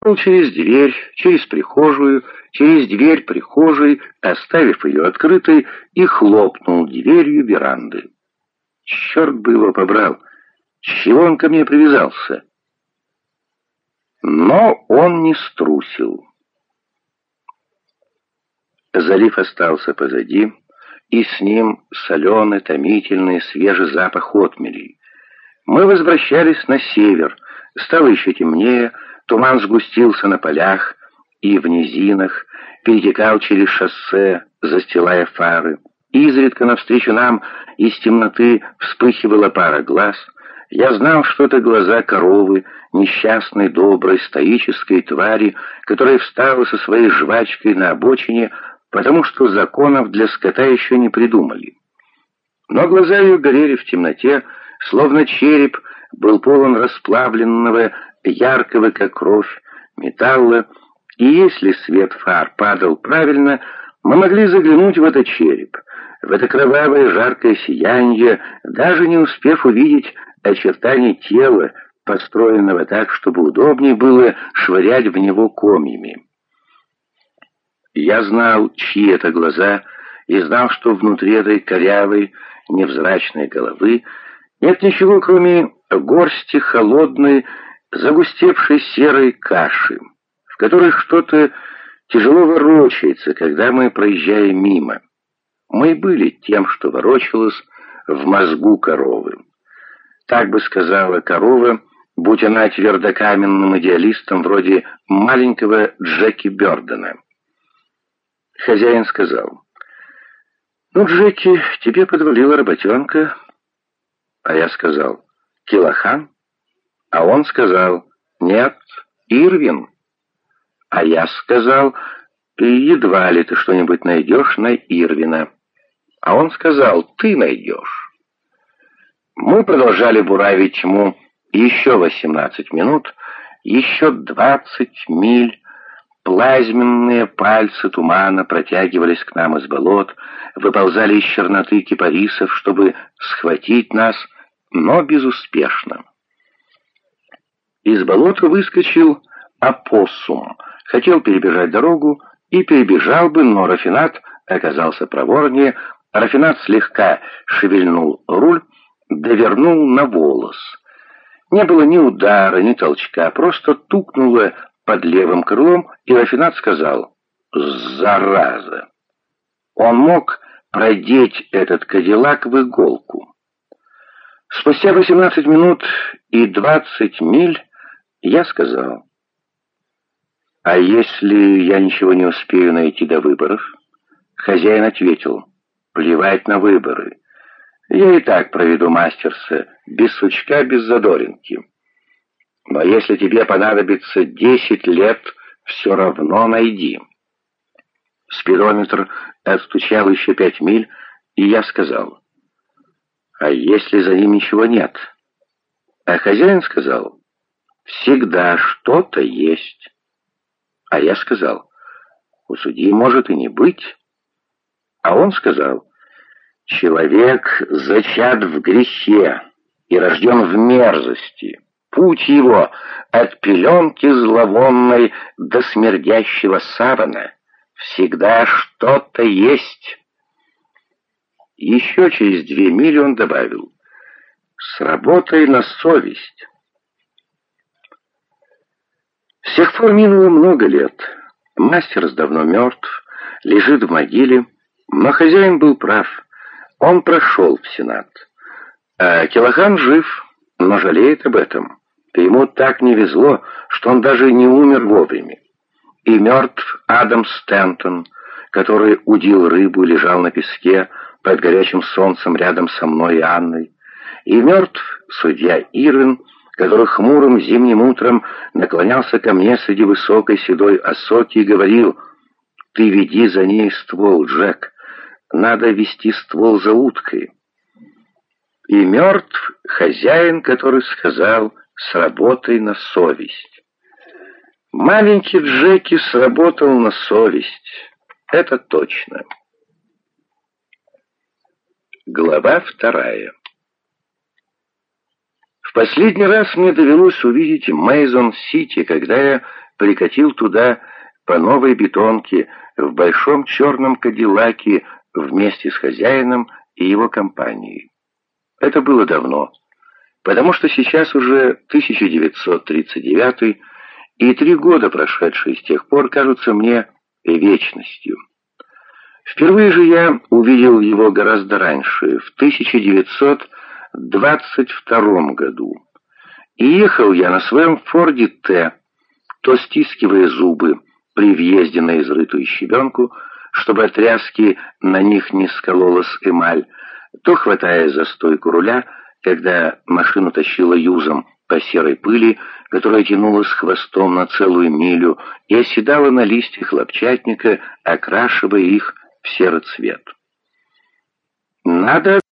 прошел через дверь, через прихожую, через дверь прихожей, оставив ее открытой, и хлопнул дверью веранды. Черт бы его побрал! Чего он ко мне привязался? Но он не струсил. Залив остался позади, и с ним соленый, томительный, свежий запах отмелей. Мы возвращались на север, стало еще темнее, туман сгустился на полях и в низинах, перетекал через шоссе, застилая фары. Изредка навстречу нам из темноты вспыхивала пара глаз. Я знал, что это глаза коровы, несчастной, доброй, стоической твари, которая встала со своей жвачкой на обочине, потому что законов для скота еще не придумали. Но глаза ее горели в темноте, словно череп был полон расплавленного, яркого, как кровь, металла, и если свет фар падал правильно, мы могли заглянуть в этот череп, в это кровавое жаркое сияние, даже не успев увидеть очертания тела, построенного так, чтобы удобнее было швырять в него комьями. Я знал, чьи это глаза, и знал, что внутри этой корявой, невзрачной головы нет ничего, кроме горсти холодной, загустевшей серой каши, в которой что-то тяжело ворочается, когда мы проезжаем мимо. Мы были тем, что ворочалось в мозгу коровы. Так бы сказала корова, будь она твердокаменным идеалистом вроде маленького Джеки Бёрдена. Хозяин сказал, «Ну, Джеки, тебе подвалила работенка». А я сказал, «Килохан?» А он сказал, «Нет, Ирвин». А я сказал, «Едва ли ты что-нибудь найдешь на Ирвина». А он сказал, «Ты найдешь». Мы продолжали буравить тьму еще 18 минут, еще 20 миль, Плазменные пальцы тумана протягивались к нам из болот, выползали из черноты кипарисов, чтобы схватить нас, но безуспешно. Из болота выскочил опоссум, хотел перебежать дорогу и перебежал бы, но Рафинат оказался проворнее, Рафинат слегка шевельнул руль, довернул на волос. Не было ни удара, ни толчка, просто тукнуло под левым крылом, и Рафинат сказал «Зараза!». Он мог продеть этот кадиллак в иголку. Спустя 18 минут и 20 миль я сказал «А если я ничего не успею найти до выборов?» Хозяин ответил «Плевать на выборы. Я и так проведу мастерса, без сучка, без задоринки». Но если тебе понадобится десять лет, все равно найди. Спидометр отстучал еще пять миль, и я сказал, а если за ним ничего нет? А хозяин сказал, всегда что-то есть. А я сказал, у судьи может и не быть. А он сказал, человек зачат в грехе и рожден в мерзости. Путь его от пеленки зловонной до смердящего савана всегда что-то есть. Еще через две мили он добавил «Сработай на совесть». С тех пор минуло много лет. Мастер давно мертв, лежит в могиле, но хозяин был прав. Он прошел в Сенат. А Килохан жив, но жалеет об этом. Ему так не везло, что он даже не умер вовремя. И мертв Адам Стэнтон, который удил рыбу и лежал на песке под горячим солнцем рядом со мной и Анной. И мертв судья Ирвин, который хмурым зимним утром наклонялся ко мне среди высокой седой осоки и говорил, «Ты веди за ней ствол, Джек, надо вести ствол за уткой». И мертв хозяин, который сказал, с работой на совесть. Маленький Джеки сработал на совесть. Это точно. Глава вторая. В последний раз мне довелось увидеть Мейзон-Сити, когда я прикатил туда по новой бетонке в большом черном кадиллаке вместе с хозяином и его компанией. Это было давно, потому что сейчас уже 1939 и три года, прошедшие с тех пор, кажутся мне вечностью. Впервые же я увидел его гораздо раньше, в 1922 году. И ехал я на своем Форде Т, то стискивая зубы при въезде на изрытую щебенку, чтобы от тряски на них не скололась эмаль, то хватая за стойку руля, когда машину тащила юзом по серой пыли, которая тянулась хвостом на целую милю и оседала на листьях хлопчатника, окрашивая их в серый цвет. Надо